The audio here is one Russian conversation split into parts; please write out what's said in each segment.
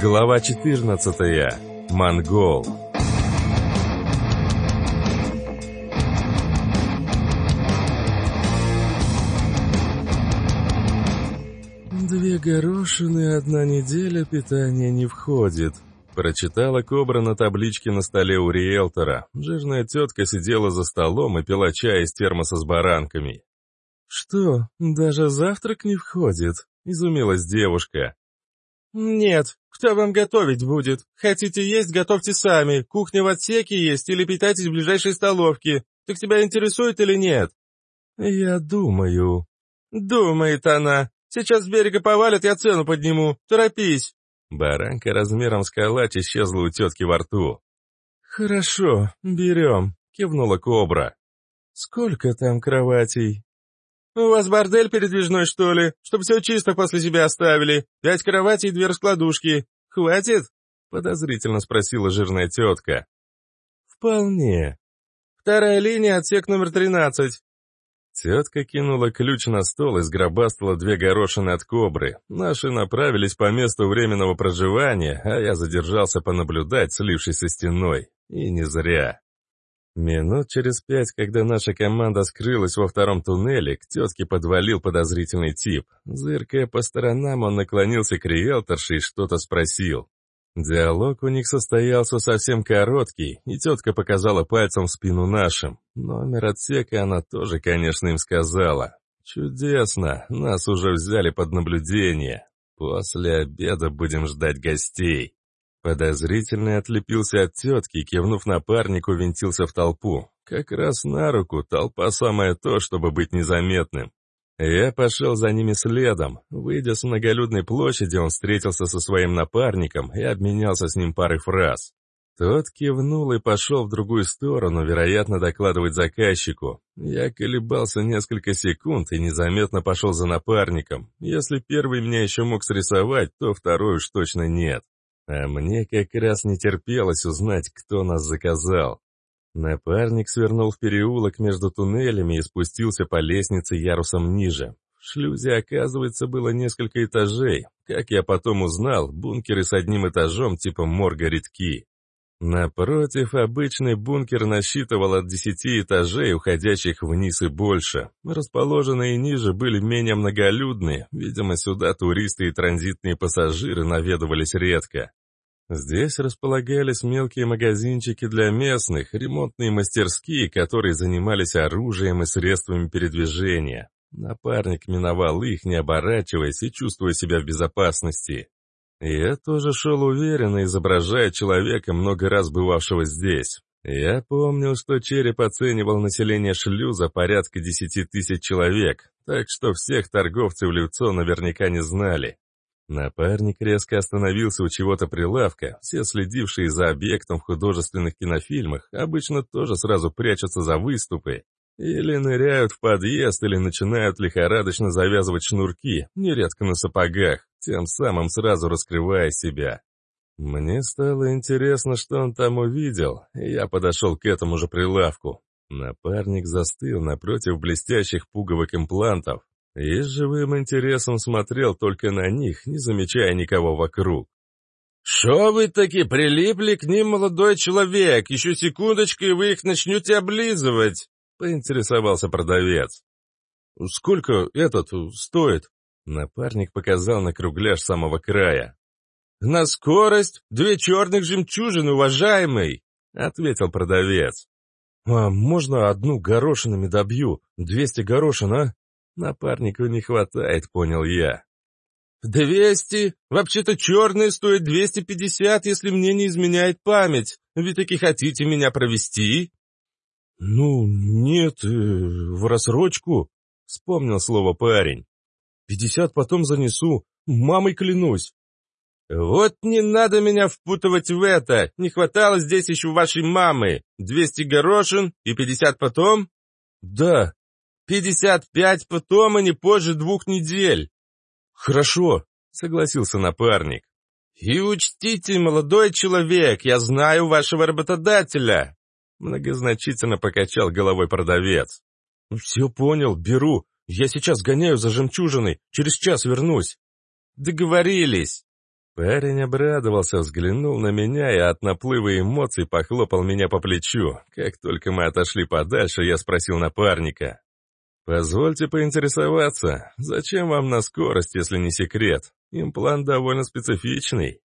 Глава 14. Монгол. «Две горошины, одна неделя питания не входит», — прочитала Кобра на табличке на столе у риэлтора. Жирная тетка сидела за столом и пила чай из термоса с баранками. «Что, даже завтрак не входит?» — изумилась девушка. «Нет, кто вам готовить будет? Хотите есть, готовьте сами. Кухня в отсеке есть или питайтесь в ближайшей столовке. Так тебя интересует или нет?» «Я думаю». «Думает она. Сейчас с берега повалят, я цену подниму. Торопись». Баранка размером с калач исчезла у тетки во рту. «Хорошо, берем», — кивнула кобра. «Сколько там кроватей?» «У вас бордель передвижной, что ли? Чтобы все чисто после себя оставили. Пять кроватей и две раскладушки. Хватит?» Подозрительно спросила жирная тетка. «Вполне. Вторая линия, отсек номер тринадцать». Тетка кинула ключ на стол и сгробастала две горошины от кобры. Наши направились по месту временного проживания, а я задержался понаблюдать, слившись со стеной. И не зря. Минут через пять, когда наша команда скрылась во втором туннеле, к тетке подвалил подозрительный тип. Зыркая по сторонам, он наклонился к риэлторше и что-то спросил. Диалог у них состоялся совсем короткий, и тетка показала пальцем в спину нашим. Номер отсека она тоже, конечно, им сказала. Чудесно, нас уже взяли под наблюдение. После обеда будем ждать гостей. Подозрительно отлепился от тетки кивнув напарнику, винтился в толпу. Как раз на руку, толпа самое то, чтобы быть незаметным. Я пошел за ними следом. Выйдя с многолюдной площади, он встретился со своим напарником и обменялся с ним парой фраз. Тот кивнул и пошел в другую сторону, вероятно, докладывать заказчику. Я колебался несколько секунд и незаметно пошел за напарником. Если первый меня еще мог срисовать, то второй уж точно нет. А мне как раз не терпелось узнать, кто нас заказал. Напарник свернул в переулок между туннелями и спустился по лестнице ярусом ниже. В шлюзе, оказывается, было несколько этажей. Как я потом узнал, бункеры с одним этажом типа морга редки. Напротив, обычный бункер насчитывал от десяти этажей, уходящих вниз и больше. Расположенные ниже были менее многолюдные, видимо, сюда туристы и транзитные пассажиры наведывались редко. Здесь располагались мелкие магазинчики для местных, ремонтные мастерские, которые занимались оружием и средствами передвижения. Напарник миновал их, не оборачиваясь и чувствуя себя в безопасности. Я тоже шел уверенно, изображая человека, много раз бывавшего здесь. Я помнил, что череп оценивал население шлюза порядка десяти тысяч человек, так что всех торговцев лицо наверняка не знали. Напарник резко остановился у чего-то прилавка. Все следившие за объектом в художественных кинофильмах обычно тоже сразу прячутся за выступы. Или ныряют в подъезд, или начинают лихорадочно завязывать шнурки, нередко на сапогах, тем самым сразу раскрывая себя. Мне стало интересно, что он там увидел, и я подошел к этому же прилавку. Напарник застыл напротив блестящих пуговок имплантов и с живым интересом смотрел только на них, не замечая никого вокруг. «Шо вы таки прилипли к ним, молодой человек? Еще секундочку, и вы их начнете облизывать!» — поинтересовался продавец. «Сколько этот стоит?» Напарник показал на кругляш самого края. «На скорость две черных жемчужины, уважаемый!» — ответил продавец. «А можно одну горошинами добью? Двести горошин, а?» «Напарнику не хватает», — понял я. «Двести? Вообще-то черные стоят двести пятьдесят, если мне не изменяет память. Вы таки хотите меня провести?» «Ну, нет, э, в рассрочку», — вспомнил слово парень. Пятьдесят потом занесу. Мамой клянусь. «Вот не надо меня впутывать в это! Не хватало здесь еще вашей мамы! Двести горошин и пятьдесят потом?» «Да». «Пятьдесят пять потом и не позже двух недель». «Хорошо», — согласился напарник. «И учтите, молодой человек, я знаю вашего работодателя!» Многозначительно покачал головой продавец. «Все понял, беру. Я сейчас гоняю за жемчужиной, через час вернусь». Договорились!» Парень обрадовался, взглянул на меня и от наплыва эмоций похлопал меня по плечу. Как только мы отошли подальше, я спросил напарника. «Позвольте поинтересоваться, зачем вам на скорость, если не секрет? Имплант довольно специфичный».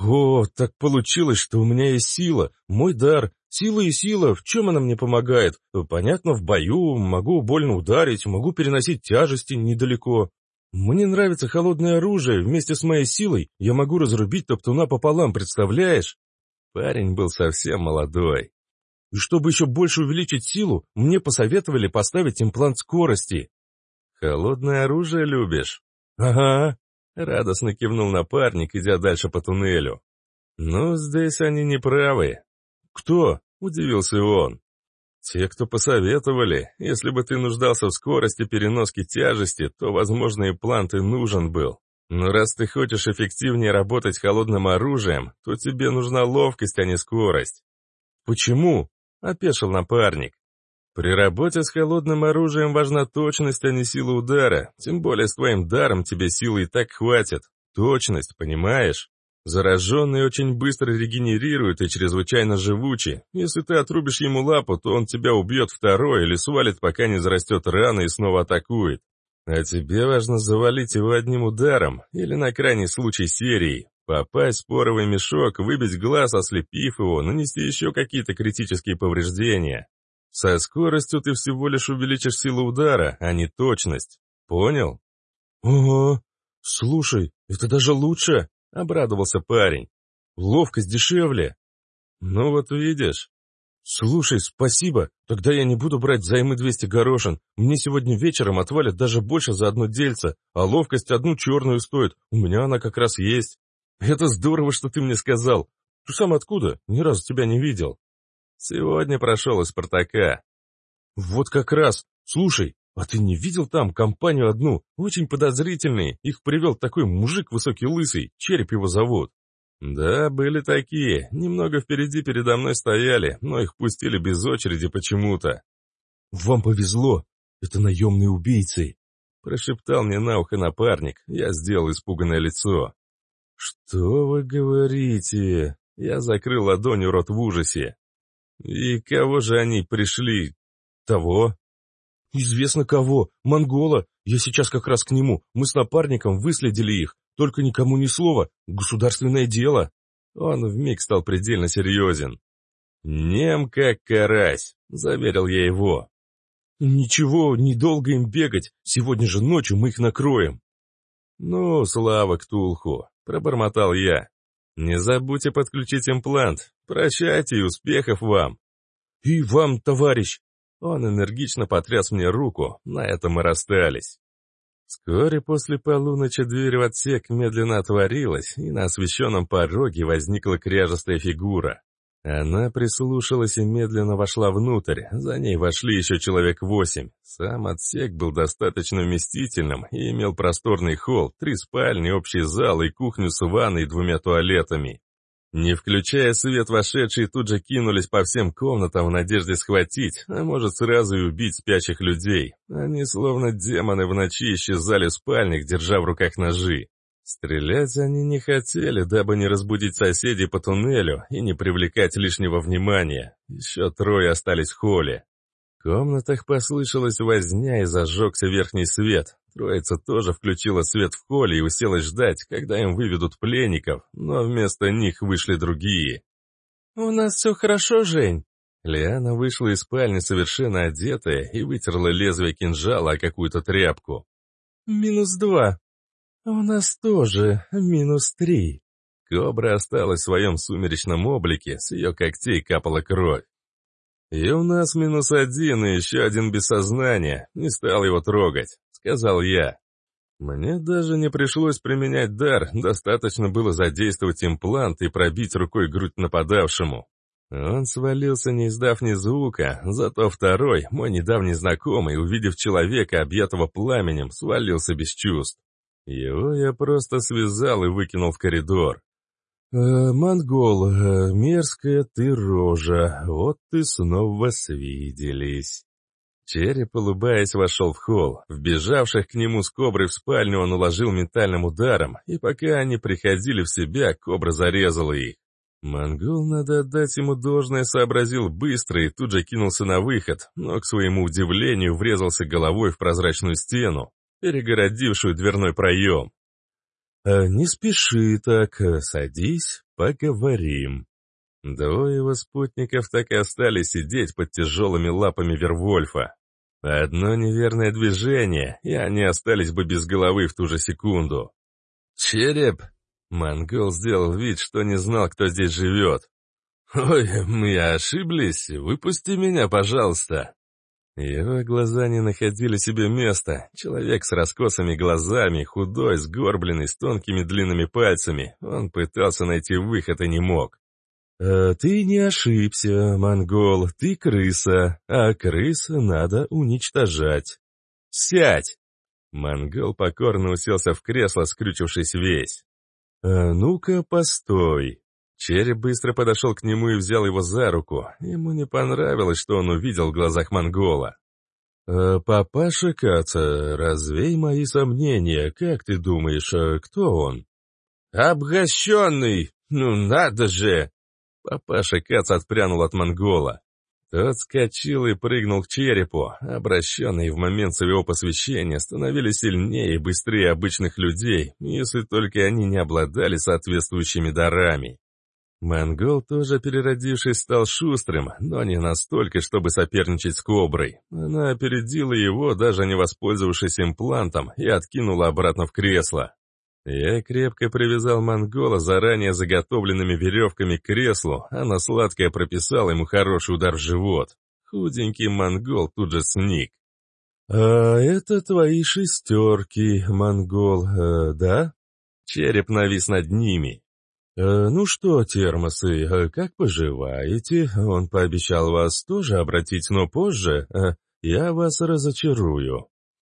«О, так получилось, что у меня есть сила, мой дар. Сила и сила, в чем она мне помогает? Понятно, в бою, могу больно ударить, могу переносить тяжести недалеко. Мне нравится холодное оружие, вместе с моей силой я могу разрубить топтуна пополам, представляешь? Парень был совсем молодой. И чтобы еще больше увеличить силу, мне посоветовали поставить имплант скорости. Холодное оружие любишь? Ага. Радостно кивнул напарник, идя дальше по туннелю. Ну, здесь они не правы. Кто? Удивился он. Те, кто посоветовали, если бы ты нуждался в скорости переноски тяжести, то, возможно, и плант и нужен был. Но раз ты хочешь эффективнее работать холодным оружием, то тебе нужна ловкость, а не скорость. Почему? Опешил напарник. При работе с холодным оружием важна точность, а не сила удара. Тем более с твоим даром тебе силы и так хватит. Точность, понимаешь? Зараженный очень быстро регенерирует и чрезвычайно живучий. Если ты отрубишь ему лапу, то он тебя убьет второй или свалит, пока не зарастет рана и снова атакует. А тебе важно завалить его одним ударом, или на крайний случай серией. Попасть в споровый мешок, выбить глаз, ослепив его, нанести еще какие-то критические повреждения. Со скоростью ты всего лишь увеличишь силу удара, а не точность. Понял? Ого, слушай, это даже лучше. — обрадовался парень. «Ловкость дешевле». «Ну вот видишь». «Слушай, спасибо. Тогда я не буду брать займы 200 горошин. Мне сегодня вечером отвалят даже больше за одно дельце, а ловкость одну черную стоит. У меня она как раз есть». «Это здорово, что ты мне сказал. Ты сам откуда? Ни разу тебя не видел». «Сегодня прошел из Спартака». «Вот как раз. Слушай, «А ты не видел там компанию одну? Очень подозрительные. Их привел такой мужик высокий лысый, череп его зовут». «Да, были такие. Немного впереди передо мной стояли, но их пустили без очереди почему-то». «Вам повезло. Это наемные убийцы», — прошептал мне на ухо напарник. Я сделал испуганное лицо. «Что вы говорите?» Я закрыл ладонью рот в ужасе. «И кого же они пришли? Того?» «Известно кого. Монгола. Я сейчас как раз к нему. Мы с напарником выследили их. Только никому ни слова. Государственное дело». Он вмиг стал предельно серьезен. «Нем как карась», — заверил я его. «Ничего, недолго им бегать. Сегодня же ночью мы их накроем». «Ну, слава Ктулху», — пробормотал я. «Не забудьте подключить имплант. Прощайте и успехов вам». «И вам, товарищ», он энергично потряс мне руку, на этом мы расстались. Вскоре после полуночи дверь в отсек медленно отворилась, и на освещенном пороге возникла кряжестая фигура. Она прислушалась и медленно вошла внутрь, за ней вошли еще человек восемь. Сам отсек был достаточно вместительным и имел просторный холл, три спальни, общий зал и кухню с ванной и двумя туалетами. Не включая свет, вошедшие тут же кинулись по всем комнатам в надежде схватить, а может сразу и убить спящих людей. Они словно демоны в ночи исчезали в спальнях, держа в руках ножи. Стрелять они не хотели, дабы не разбудить соседей по туннелю и не привлекать лишнего внимания. Еще трое остались в холле. В комнатах послышалась возня и зажегся верхний свет. Троица тоже включила свет в холле и уселась ждать, когда им выведут пленников, но вместо них вышли другие. «У нас все хорошо, Жень?» Лиана вышла из спальни совершенно одетая и вытерла лезвие кинжала о какую-то тряпку. «Минус два. У нас тоже минус три». Кобра осталась в своем сумеречном облике, с ее когтей капала кровь. «И у нас минус один и еще один без сознания, не стал его трогать», — сказал я. Мне даже не пришлось применять дар, достаточно было задействовать имплант и пробить рукой грудь нападавшему. Он свалился, не издав ни звука, зато второй, мой недавний знакомый, увидев человека, объятого пламенем, свалился без чувств. Его я просто связал и выкинул в коридор. «Э, «Монгол, э, мерзкая ты рожа, вот ты снова свиделись». Череп, улыбаясь, вошел в холл. Вбежавших к нему с коброй в спальню он уложил ментальным ударом, и пока они приходили в себя, кобра зарезала их. Монгол, надо отдать ему должное, сообразил быстро и тут же кинулся на выход, но, к своему удивлению, врезался головой в прозрачную стену, перегородившую дверной проем. «А «Не спеши так, садись, поговорим». Двое его спутников так и остались сидеть под тяжелыми лапами Вервольфа. Одно неверное движение, и они остались бы без головы в ту же секунду. «Череп!» Монгол сделал вид, что не знал, кто здесь живет. «Ой, мы ошиблись, выпусти меня, пожалуйста!» Его глаза не находили себе места. Человек с раскосыми глазами, худой, сгорбленный, с тонкими длинными пальцами. Он пытался найти выход и не мог. «Э, «Ты не ошибся, монгол, ты крыса, а крыс надо уничтожать». «Сядь!» Монгол покорно уселся в кресло, скрючившись весь. «А ну-ка, постой!» Череп быстро подошел к нему и взял его за руку. Ему не понравилось, что он увидел в глазах монгола. «А «Папаша Каца, развей мои сомнения. Как ты думаешь, а кто он?» «Обгащенный! Ну надо же!» Папаша Кац отпрянул от монгола. Тот скочил и прыгнул к черепу. Обращенные в момент своего посвящения становились сильнее и быстрее обычных людей, если только они не обладали соответствующими дарами. Монгол, тоже переродившись, стал шустрым, но не настолько, чтобы соперничать с Коброй. Она опередила его, даже не воспользовавшись имплантом, и откинула обратно в кресло. Я крепко привязал монгола заранее заготовленными веревками к креслу, а на сладкое прописал ему хороший удар в живот. Худенький монгол тут же сник. «А это твои шестерки, монгол, э, да?» Череп навис над ними. Э, «Ну что, термосы, э, как поживаете? Он пообещал вас тоже обратить, но позже. Э, я вас разочарую».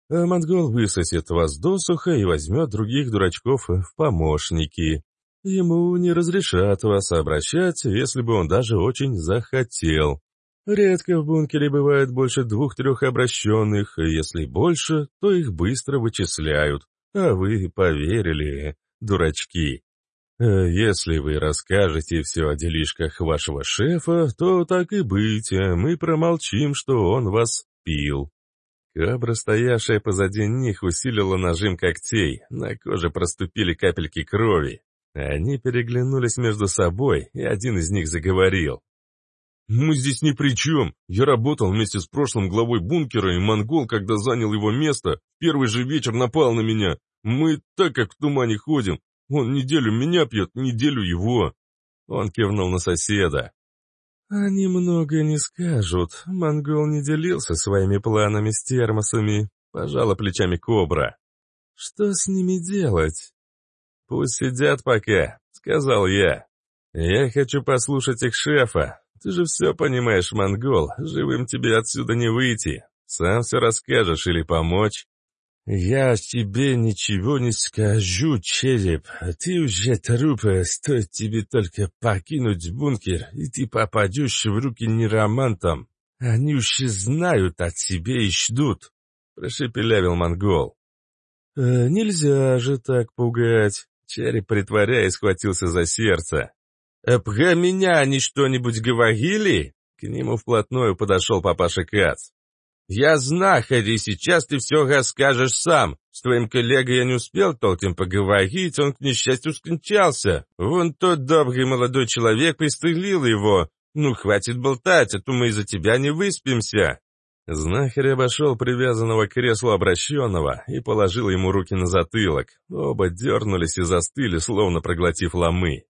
Монгол высосет вас досуха и возьмет других дурачков в помощники. Ему не разрешат вас обращать, если бы он даже очень захотел. Редко в бункере бывает больше двух-трех обращенных, если больше, то их быстро вычисляют. А вы поверили, дурачки. Э, если вы расскажете все о делишках вашего шефа, то так и быть, мы промолчим, что он вас пил. Кабра, стоявшая позади них, усилила нажим когтей, на коже проступили капельки крови. Они переглянулись между собой, и один из них заговорил. «Мы здесь ни при чем. Я работал вместе с прошлым главой бункера, и монгол, когда занял его место, первый же вечер напал на меня. Мы так как в тумане ходим. Он неделю меня пьет, неделю его». Он кивнул на соседа. «Они много не скажут. Монгол не делился своими планами с термосами», — пожала плечами Кобра. «Что с ними делать?» «Пусть сидят пока», — сказал я. «Я хочу послушать их шефа. Ты же все понимаешь, монгол, живым тебе отсюда не выйти. Сам все расскажешь или помочь?» «Я тебе ничего не скажу, череп. Ты уже труп, стоит тебе только покинуть бункер, и ты попадешь в руки неромантам. Они уж и знают о тебе и ждут», — прошепелявил монгол. «Э, «Нельзя же так пугать», — череп, притворяясь, схватился за сердце. «Э, «Про меня они что-нибудь говорили?» К нему вплотную подошел папаша Кац. «Я знахарь, и сейчас ты все расскажешь сам. С твоим коллегой я не успел толком поговорить, он, к несчастью, скончался. Вон тот добрый молодой человек пристрелил его. Ну, хватит болтать, а то мы из-за тебя не выспимся». Знахарь обошел привязанного к креслу обращенного и положил ему руки на затылок. Оба дернулись и застыли, словно проглотив ломы.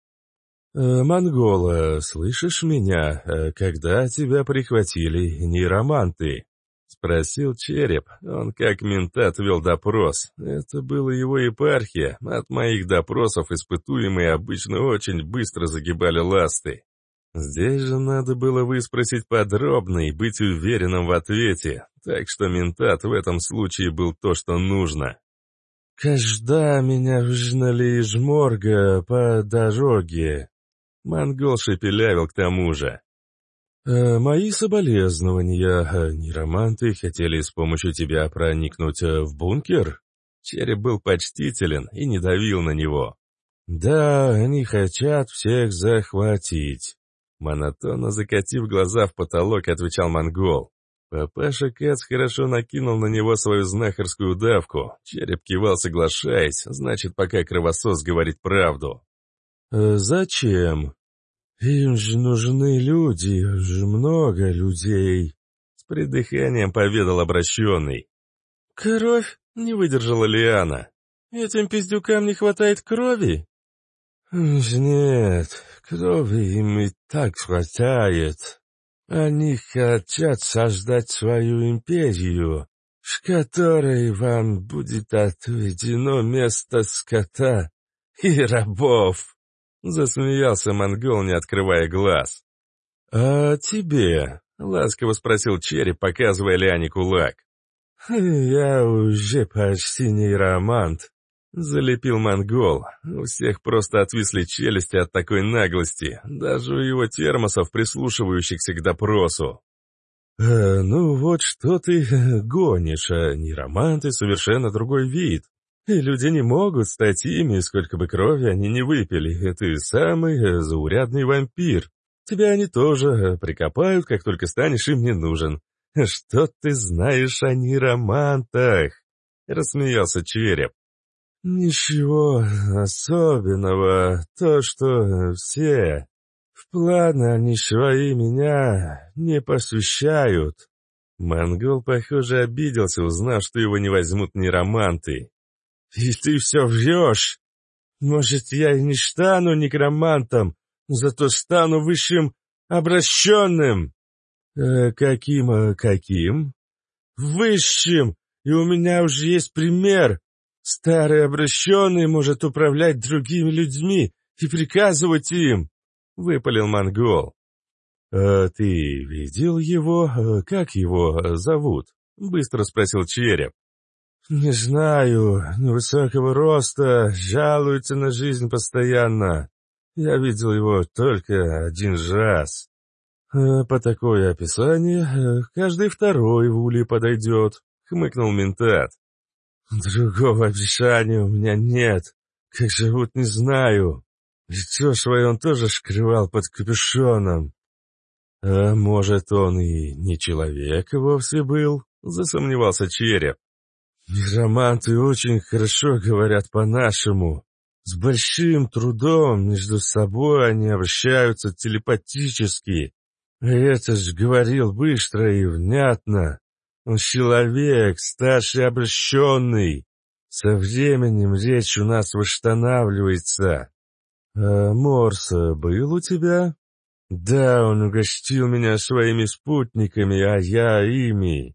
«Э, «Монгола, слышишь меня? Э, когда тебя прихватили нейроманты?» Спросил череп. Он как ментат вел допрос. Это была его епархия. От моих допросов испытуемые обычно очень быстро загибали ласты. Здесь же надо было выспросить подробно и быть уверенным в ответе. Так что ментат в этом случае был то, что нужно. «Кажда меня выжнали из морга по дороге», Монгол шепелявил к тому же. Э, «Мои соболезнования. Э, Нероманты хотели с помощью тебя проникнуть э, в бункер?» Череп был почтителен и не давил на него. «Да, они хотят всех захватить», — монотонно закатив глаза в потолок, отвечал монгол. Папаша Кац хорошо накинул на него свою знахарскую давку. Череп кивал, соглашаясь, значит, пока кровосос говорит правду. «Э, «Зачем? Им же нужны люди, же много людей», — с придыханием поведал обращенный. «Кровь?» — не выдержала Лиана. «Этим пиздюкам не хватает крови?» «Нет, крови им и так хватает. Они хотят создать свою империю, в которой вам будет отведено место скота и рабов». Засмеялся монгол, не открывая глаз. «А тебе?» — ласково спросил череп, показывая Лиане кулак. «Я уже почти нейромант», Залепил монгол. У всех просто отвисли челюсти от такой наглости, даже у его термосов, прислушивающихся к допросу. «Э, «Ну вот что ты гонишь, а нейроманты совершенно другой вид. И люди не могут стать ими, сколько бы крови они не выпили. Ты самый э, заурядный вампир. Тебя они тоже э, прикопают, как только станешь им не нужен. Что ты знаешь о нейромантах?» Рассмеялся череп. «Ничего особенного. То, что все. В планы они свои меня не посвящают». Монгол, похоже, обиделся, узнав, что его не возьмут ни романты. «И ты все врешь? Может, я и не стану некромантом, зато стану высшим обращенным?» э, «Каким, э, каким?» «Высшим, и у меня уже есть пример. Старый обращенный может управлять другими людьми и приказывать им, — выпалил монгол. «А ты видел его? А как его зовут?» — быстро спросил череп. «Не знаю, невысокого роста, жалуется на жизнь постоянно. Я видел его только один раз. А по такое описание каждый второй в улей подойдет», — хмыкнул ментат. Другого описания у меня нет. Как зовут, не знаю. Лицо свое он тоже скрывал под капюшоном. А может, он и не человек вовсе был? Засомневался череп. Романты очень хорошо говорят по-нашему. С большим трудом между собой они обращаются телепатически. Это ж говорил быстро и внятно. Он человек, старший обращенный. Со временем речь у нас восстанавливается. А Морс был у тебя? Да, он угостил меня своими спутниками, а я ими.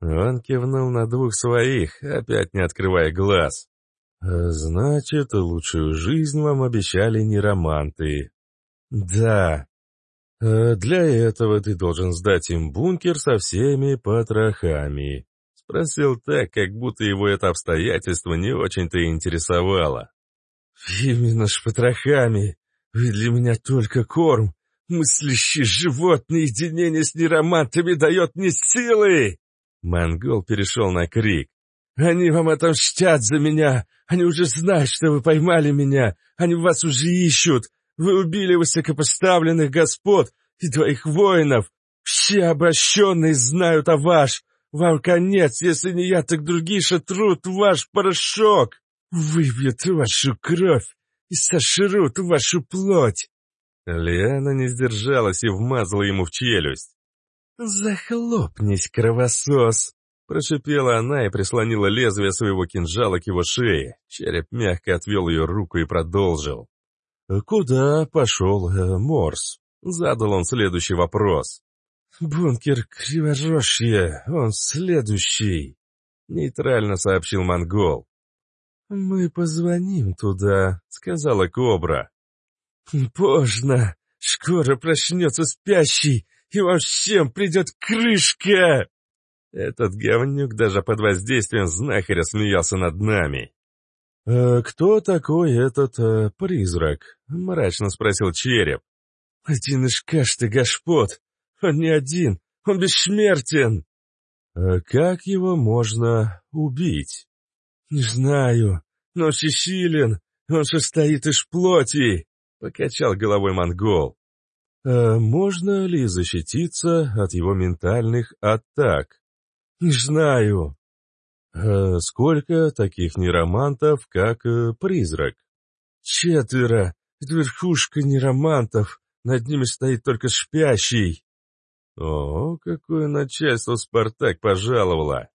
Он кивнул на двух своих, опять не открывая глаз. «Значит, лучшую жизнь вам обещали не романты». «Да, Э, «Для этого ты должен сдать им бункер со всеми потрохами», — спросил так, как будто его это обстоятельство не очень-то интересовало. «Именно ж. Вы для меня только корм. Мыслящий животное единение с неромантами дает мне силы!» Монгол перешел на крик. «Они вам отомстят за меня! Они уже знают, что вы поймали меня! Они вас уже ищут! Вы убили высокопоставленных господ и твоих воинов. Все обращенные знают о ваш. Вам конец, если не я, так другие шатрут ваш порошок. Выбьют вашу кровь и сошрут вашу плоть. Лиана не сдержалась и вмазала ему в челюсть. «Захлопнись, кровосос!» Прошипела она и прислонила лезвие своего кинжала к его шее. Череп мягко отвел ее руку и продолжил. «Куда пошел э, Морс?» — задал он следующий вопрос. «Бункер Криворожье, он следующий», — нейтрально сообщил монгол. «Мы позвоним туда», — сказала Кобра. «Поздно, скоро проснется спящий, и вам всем придет крышка!» Этот говнюк даже под воздействием знахаря смеялся над нами. «Э, «Кто такой этот э, призрак?» — мрачно спросил череп. «Один из кашты господ. Он не один, он бессмертен!» «А как его можно убить?» «Не знаю, но всесилен, он состоит из плоти!» — покачал головой монгол. «А можно ли защититься от его ментальных атак?» «Не знаю». А «Сколько таких неромантов, как э, призрак?» «Четверо. Это верхушка неромантов. Над ними стоит только спящий». «О, какое начальство Спартак пожаловало!»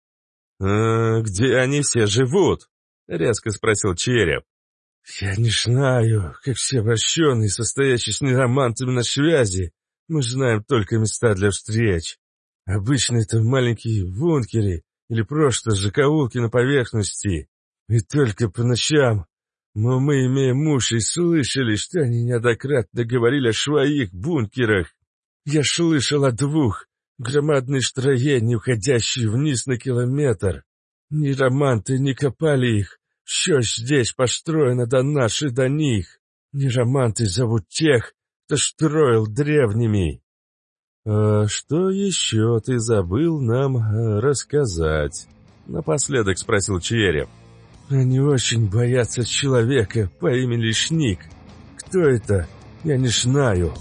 «А, «Где они все живут?» — резко спросил Череп. «Я не знаю, как все обращенные, состоящие с неромантами на связи. Мы знаем только места для встреч. Обычно это маленькие бункеры или просто закоулки на поверхности. И только по ночам. Но мы имеем уши и слышали, что они неоднократно говорили о своих бункерах. Я слышал о двух. Громадные строения, уходящие вниз на километр. Ни романты не копали их. Все здесь построено до нас до них. Не романты зовут тех, кто строил древними. «А что еще ты забыл нам э, рассказать?» Напоследок спросил Череп. «Они очень боятся человека по имени Шник. Кто это? Я не знаю».